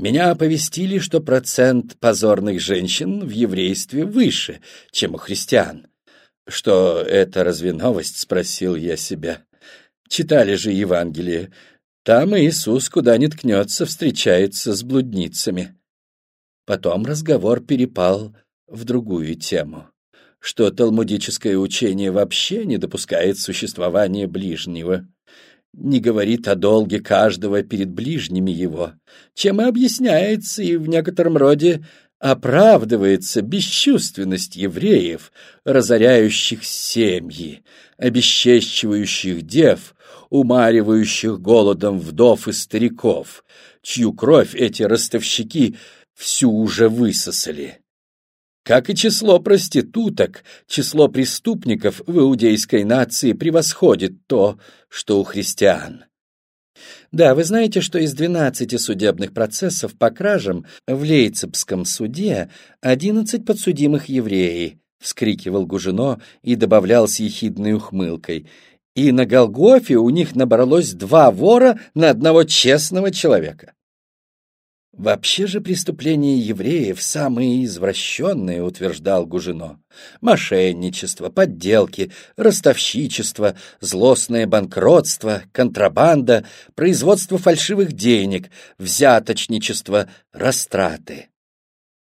Меня оповестили, что процент позорных женщин в еврействе выше, чем у христиан. Что это разве новость, спросил я себя. Читали же Евангелие. Там Иисус, куда ни ткнется, встречается с блудницами. Потом разговор перепал в другую тему, что талмудическое учение вообще не допускает существования ближнего, не говорит о долге каждого перед ближними его, чем и объясняется и в некотором роде оправдывается бесчувственность евреев, разоряющих семьи, обесчещивающих дев, умаривающих голодом вдов и стариков, чью кровь эти ростовщики всю уже высосали. Как и число проституток, число преступников в иудейской нации превосходит то, что у христиан. Да, вы знаете, что из 12 судебных процессов по кражам в Лейцепском суде 11 подсудимых евреи, вскрикивал Гужино и добавлял с ехидной ухмылкой. И на Голгофе у них набралось два вора на одного честного человека. Вообще же преступления евреев самые извращенные, утверждал Гужино. Мошенничество, подделки, ростовщичество, злостное банкротство, контрабанда, производство фальшивых денег, взяточничество, растраты.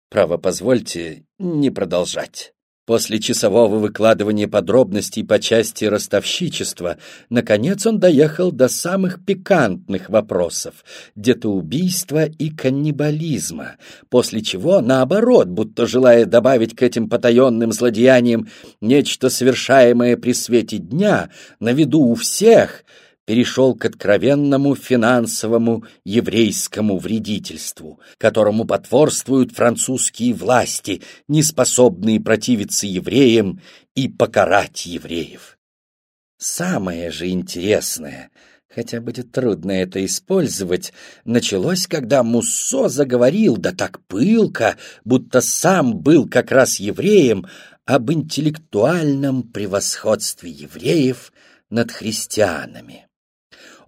Право, позвольте не продолжать. После часового выкладывания подробностей по части ростовщичества, наконец он доехал до самых пикантных вопросов – детоубийства и каннибализма, после чего, наоборот, будто желая добавить к этим потаенным злодеяниям нечто совершаемое при свете дня, на виду у всех – перешел к откровенному финансовому еврейскому вредительству, которому потворствуют французские власти, не способные противиться евреям и покарать евреев. Самое же интересное, хотя будет трудно это использовать, началось, когда Муссо заговорил, да так пылко, будто сам был как раз евреем, об интеллектуальном превосходстве евреев над христианами.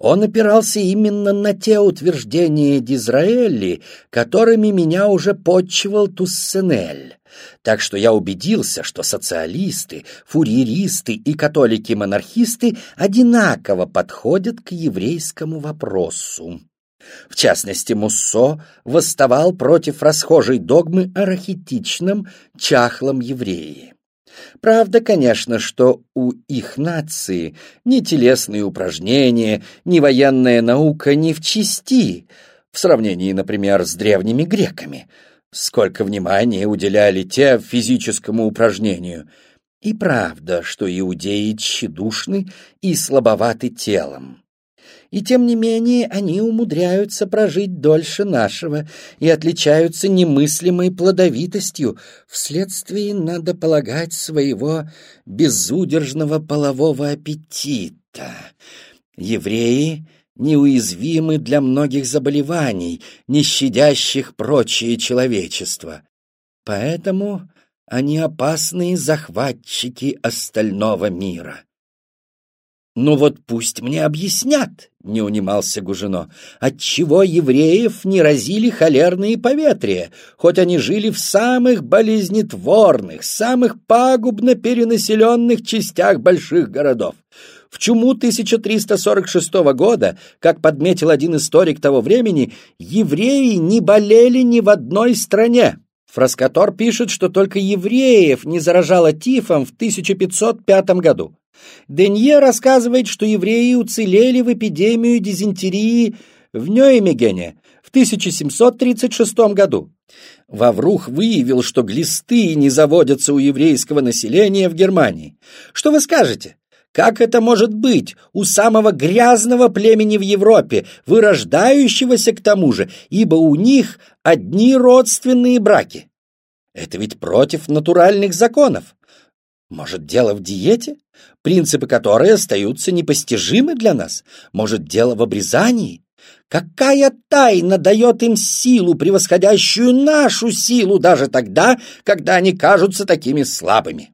Он опирался именно на те утверждения Дизраэли, которыми меня уже подчивал Туссенель. Так что я убедился, что социалисты, фурьеристы и католики-монархисты одинаково подходят к еврейскому вопросу. В частности, Муссо восставал против расхожей догмы о рахитичном, чахлом еврее. Правда, конечно, что у их нации ни телесные упражнения, ни военная наука не в чести, в сравнении, например, с древними греками. Сколько внимания уделяли те физическому упражнению. И правда, что иудеи тщедушны и слабоваты телом. И тем не менее они умудряются прожить дольше нашего и отличаются немыслимой плодовитостью вследствие, надо полагать, своего безудержного полового аппетита. Евреи неуязвимы для многих заболеваний, не щадящих прочее человечество. Поэтому они опасные захватчики остального мира. «Ну вот пусть мне объяснят», — не унимался Гужино, «отчего евреев не разили холерные поветрия, хоть они жили в самых болезнетворных, самых пагубно перенаселенных частях больших городов. В чуму 1346 года, как подметил один историк того времени, евреи не болели ни в одной стране». Фраскатор пишет, что только евреев не заражало тифом в 1505 году. Денье рассказывает, что евреи уцелели в эпидемию дизентерии в Нёймегене в 1736 году. Ваврух выявил, что глисты не заводятся у еврейского населения в Германии. Что вы скажете? Как это может быть у самого грязного племени в Европе, вырождающегося к тому же, ибо у них одни родственные браки? Это ведь против натуральных законов. Может, дело в диете, принципы которой остаются непостижимы для нас? Может, дело в обрезании? Какая тайна дает им силу, превосходящую нашу силу даже тогда, когда они кажутся такими слабыми?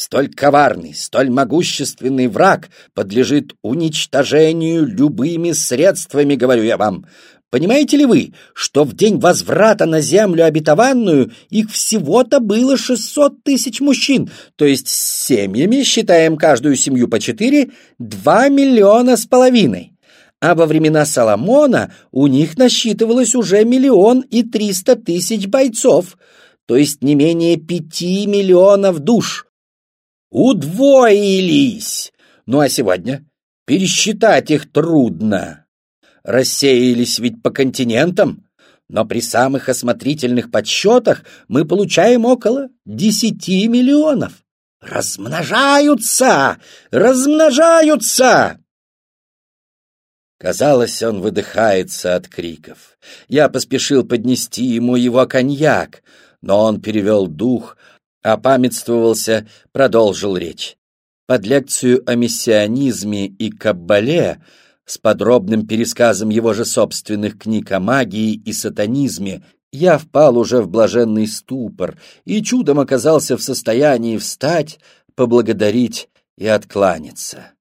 Столь коварный, столь могущественный враг подлежит уничтожению любыми средствами, говорю я вам. Понимаете ли вы, что в день возврата на землю обетованную их всего-то было 600 тысяч мужчин, то есть с семьями, считаем каждую семью по четыре, два миллиона с половиной. А во времена Соломона у них насчитывалось уже миллион и триста тысяч бойцов, то есть не менее пяти миллионов душ. Удвоились! Ну а сегодня? Пересчитать их трудно рассеялись ведь по континентам, но при самых осмотрительных подсчетах мы получаем около десяти миллионов. Размножаются! Размножаются! Казалось, он выдыхается от криков. Я поспешил поднести ему его коньяк, но он перевел дух, опамятствовался, продолжил речь. Под лекцию о миссионизме и каббале с подробным пересказом его же собственных книг о магии и сатанизме, я впал уже в блаженный ступор и чудом оказался в состоянии встать, поблагодарить и откланяться.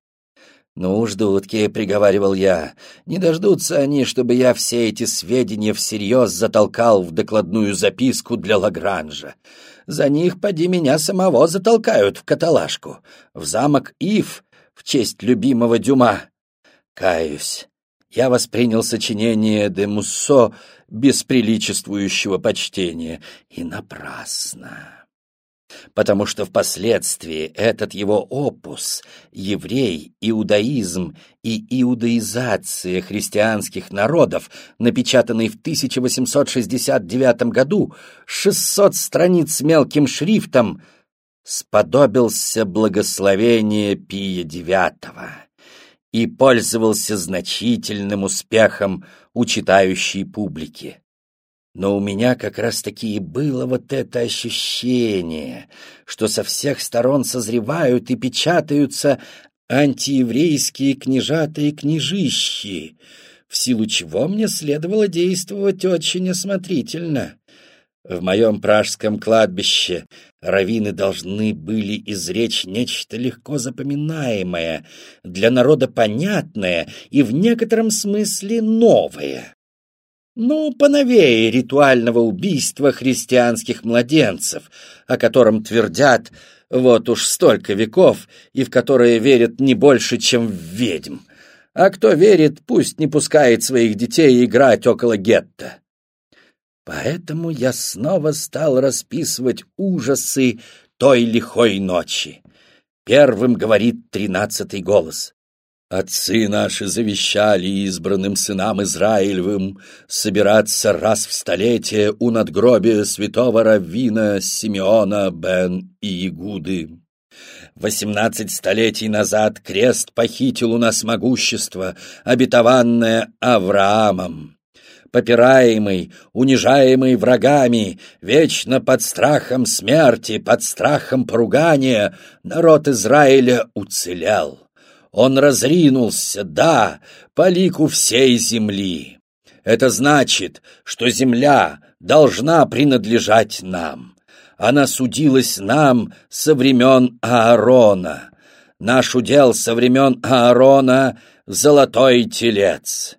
«Ну, ждутки», — приговаривал я, — «не дождутся они, чтобы я все эти сведения всерьез затолкал в докладную записку для Лагранжа. За них, поди, меня самого затолкают в каталажку, в замок Ив, в честь любимого Дюма. Каюсь, я воспринял сочинение де Муссо без приличествующего почтения, и напрасно. Потому что впоследствии этот его опус «Еврей, иудаизм и иудаизация христианских народов», напечатанный в 1869 году, 600 страниц мелким шрифтом, сподобился благословения Пия IX и пользовался значительным успехом у читающей публики. Но у меня как раз-таки и было вот это ощущение, что со всех сторон созревают и печатаются антиеврейские княжата и княжищи, в силу чего мне следовало действовать очень осмотрительно. В моем пражском кладбище раввины должны были изречь нечто легко запоминаемое, для народа понятное и в некотором смысле новое. Ну, поновее ритуального убийства христианских младенцев, о котором твердят вот уж столько веков и в которое верят не больше, чем в ведьм. А кто верит, пусть не пускает своих детей играть около гетто. Поэтому я снова стал расписывать ужасы той лихой ночи. Первым говорит тринадцатый голос. Отцы наши завещали избранным сынам Израилевым собираться раз в столетие у надгробия святого раввина Симеона бен Иегуды. Восемнадцать столетий назад крест похитил у нас могущество, обетованное Авраамом попираемый, унижаемый врагами, вечно под страхом смерти, под страхом поругания, народ Израиля уцелел. Он разринулся, да, по лику всей земли. Это значит, что земля должна принадлежать нам. Она судилась нам со времен Аарона. Наш удел со времен Аарона — золотой телец.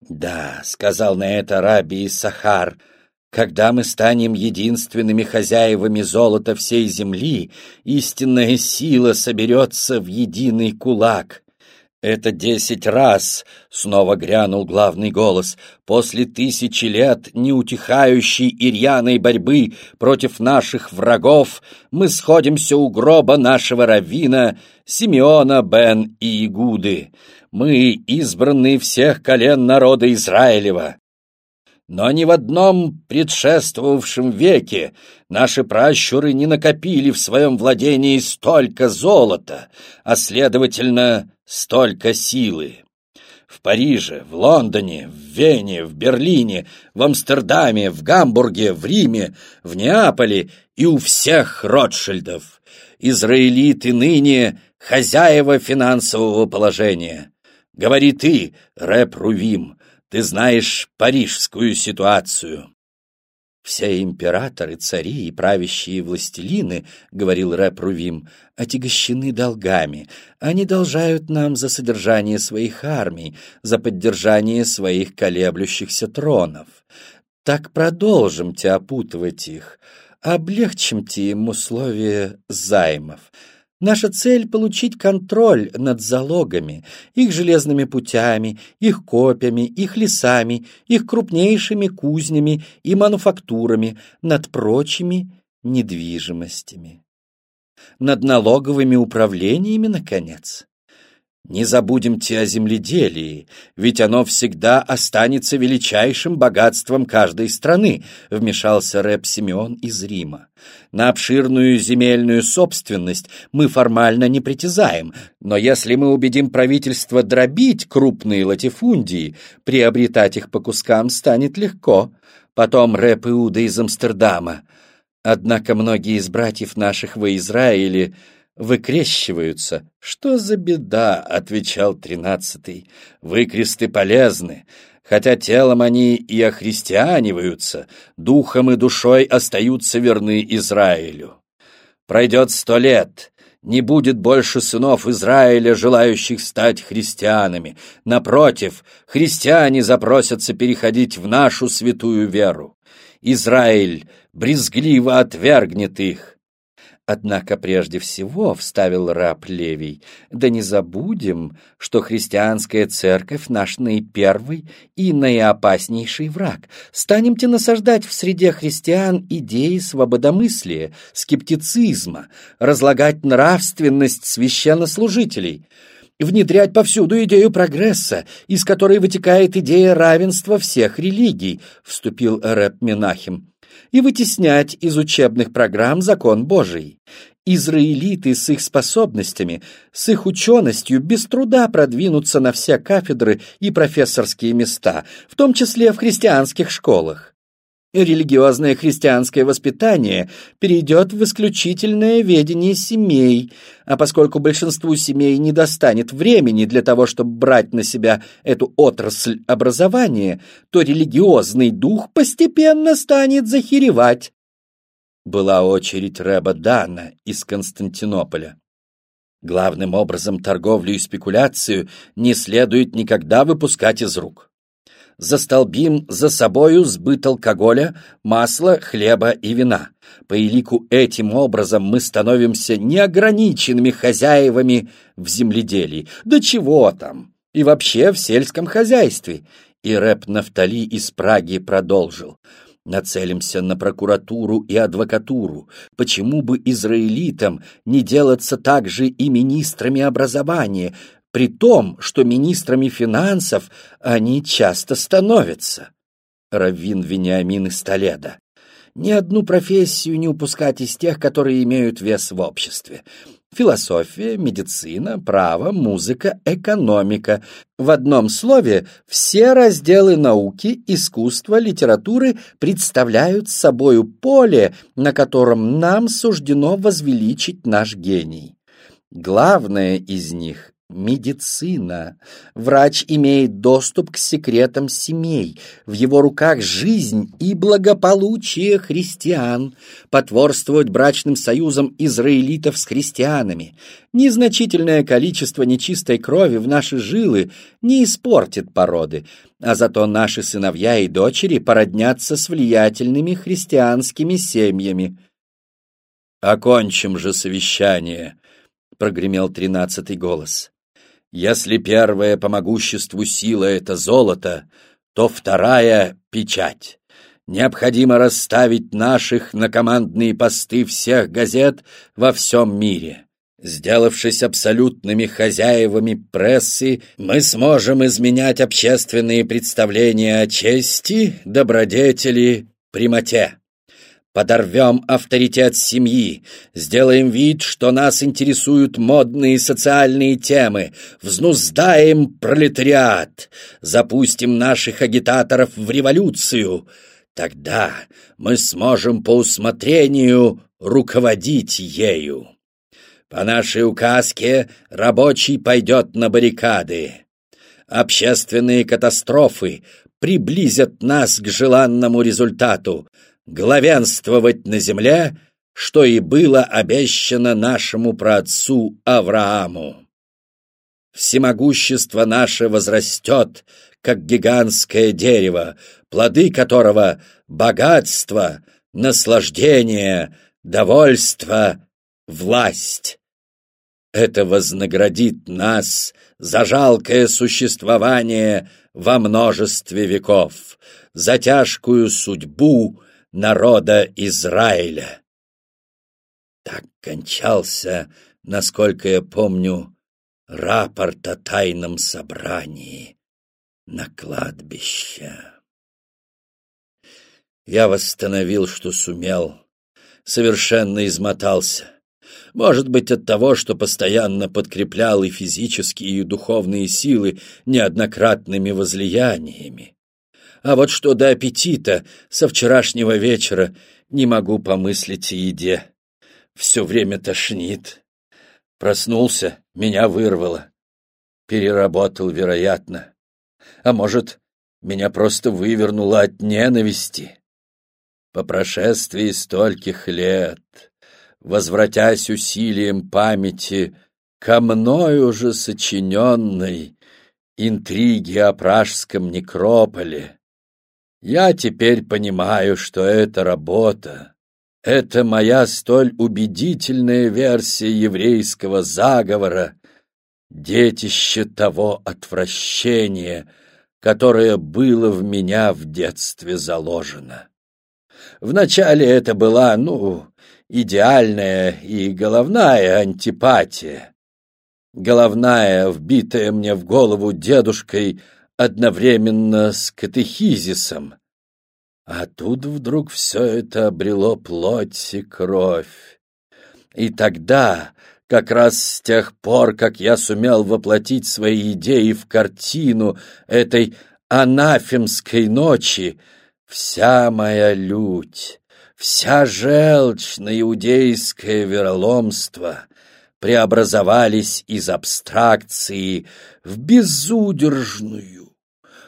«Да», — сказал на это Раби Сахар, — «когда мы станем единственными хозяевами золота всей земли, истинная сила соберется в единый кулак». «Это десять раз!» — снова грянул главный голос. «После тысячи лет неутихающей и рьяной борьбы против наших врагов мы сходимся у гроба нашего раввина Симеона бен Иегуды мы избранные всех колен народа Израилева. Но ни в одном предшествовавшем веке наши пращуры не накопили в своем владении столько золота, а, следовательно, столько силы. В Париже, в Лондоне, в Вене, в Берлине, в Амстердаме, в Гамбурге, в Риме, в Неаполе и у всех Ротшильдов. Израилиты ныне хозяева финансового положения. Говори ты, Рэп Рувим, ты знаешь парижскую ситуацию. «Все императоры, цари и правящие властелины, — говорил рэп Рувим, — отягощены долгами. Они должают нам за содержание своих армий, за поддержание своих колеблющихся тронов. Так продолжимте опутывать их, облегчимте им условия займов. Наша цель — получить контроль над залогами, их железными путями, их копьями, их лесами, их крупнейшими кузнями и мануфактурами, над прочими недвижимостями. Над налоговыми управлениями, наконец. Не забудемте о земледелии, ведь оно всегда останется величайшим богатством каждой страны, вмешался рэп Симеон из Рима. На обширную земельную собственность мы формально не притязаем, но если мы убедим правительство дробить крупные латифундии, приобретать их по кускам станет легко. Потом рэп Иуда из Амстердама. Однако многие из братьев наших во Израиле выкрещиваются. «Что за беда?» — отвечал тринадцатый. «Выкресты полезны. Хотя телом они и охристианиваются, духом и душой остаются верны Израилю. Пройдет сто лет, не будет больше сынов Израиля, желающих стать христианами. Напротив, христиане запросятся переходить в нашу святую веру. Израиль брезгливо отвергнет их. Однако прежде всего, — вставил раб Левий, — да не забудем, что христианская церковь — наш наипервый и наиопаснейший враг. Станемте насаждать в среде христиан идеи свободомыслия, скептицизма, разлагать нравственность священнослужителей — внедрять повсюду идею прогресса, из которой вытекает идея равенства всех религий, вступил рэп Менахим и вытеснять из учебных программ закон Божий. Израилиты с их способностями, с их ученостью без труда продвинутся на все кафедры и профессорские места, в том числе в христианских школах религиозное христианское воспитание перейдет в исключительное ведение семей, а поскольку большинству семей не достанет времени для того, чтобы брать на себя эту отрасль образования, то религиозный дух постепенно станет захеревать. Была очередь Рэба Дана из Константинополя. Главным образом торговлю и спекуляцию не следует никогда выпускать из рук застолбим за собою сбыт алкоголя, масла, хлеба и вина. По элику этим образом мы становимся неограниченными хозяевами в земледелии. Да чего там! И вообще в сельском хозяйстве. И рэп Нафтали из Праги продолжил. Нацелимся на прокуратуру и адвокатуру. Почему бы израилитам не делаться также и министрами образования, при том, что министрами финансов они часто становятся. Раввин Вениамин из Толеда. Ни одну профессию не упускать из тех, которые имеют вес в обществе. Философия, медицина, право, музыка, экономика. В одном слове, все разделы науки, искусства, литературы представляют собою поле, на котором нам суждено возвеличить наш гений. Главное из них Медицина. Врач имеет доступ к секретам семей. В его руках жизнь и благополучие христиан. Потворствовать брачным союзам израилитов с христианами. Незначительное количество нечистой крови в наши жилы не испортит породы, а зато наши сыновья и дочери породнятся с влиятельными христианскими семьями. «Окончим же совещание», — прогремел тринадцатый голос. Если первая по могуществу сила — это золото, то вторая — печать. Необходимо расставить наших на командные посты всех газет во всем мире. Сделавшись абсолютными хозяевами прессы, мы сможем изменять общественные представления о чести, добродетели, прямоте. Подорвем авторитет семьи, сделаем вид, что нас интересуют модные социальные темы, взнуздаем пролетариат, запустим наших агитаторов в революцию. Тогда мы сможем по усмотрению руководить ею. По нашей указке рабочий пойдет на баррикады. Общественные катастрофы приблизят нас к желанному результату — главенствовать на земле, что и было обещано нашему праотцу Аврааму. Всемогущество наше возрастет, как гигантское дерево, плоды которого — богатство, наслаждение, довольство, власть. Это вознаградит нас за жалкое существование во множестве веков, за тяжкую судьбу народа Израиля. Так кончался, насколько я помню, рапорт о тайном собрании на кладбище. Я восстановил, что сумел, совершенно измотался. Может быть, от того, что постоянно подкреплял и физические, и духовные силы неоднократными возлияниями. А вот что до аппетита, со вчерашнего вечера не могу помыслить о еде. Все время тошнит. Проснулся, меня вырвало. Переработал, вероятно. А может, меня просто вывернуло от ненависти. По прошествии стольких лет, возвратясь усилием памяти ко мною уже сочиненной интриге о пражском некрополе, я теперь понимаю, что эта работа это моя столь убедительная версия еврейского заговора, детище того отвращения, которое было в меня в детстве заложено. Вначале это была, ну, идеальная и головная антипатия. Головная, вбитая мне в голову дедушкой одновременно с катехизисом, а тут вдруг все это обрело плоть и кровь. И тогда, как раз с тех пор, как я сумел воплотить свои идеи в картину этой анафемской ночи, вся моя лють, вся желчь на иудейское вероломство преобразовались из абстракции в безудержную,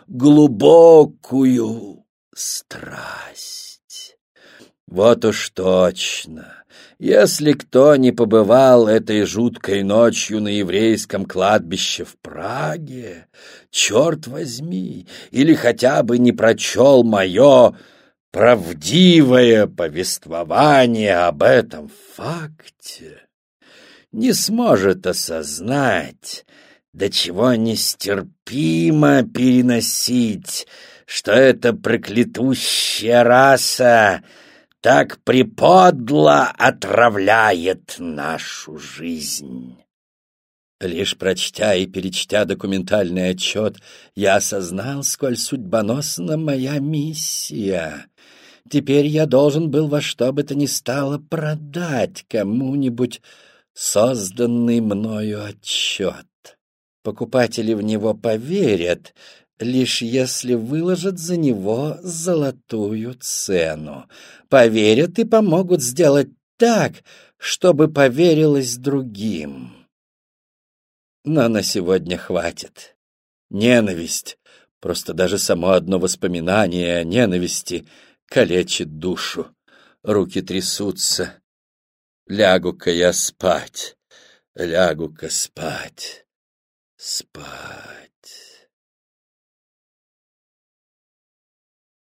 глубокую, страсть. Вот уж точно. Если кто не побывал этой жуткой ночью на еврейском кладбище в Праге, черт возьми, или хотя бы не прочел мое правдивое повествование об этом факте, не сможет осознать, до чего нестерпимо переносить что эта проклятущая раса так приподло отравляет нашу жизнь. Лишь прочтя и перечтя документальный отчет, я осознал, сколь судьбоносна моя миссия. Теперь я должен был во что бы то ни стало продать кому-нибудь созданный мною отчет. Покупатели в него поверят, лишь если выложат за него золотую цену. Поверят и помогут сделать так, чтобы поверилось другим. Но на сегодня хватит. Ненависть, просто даже само одно воспоминание о ненависти калечит душу. Руки трясутся. Лягу-ка я спать, лягу-ка спать, спать.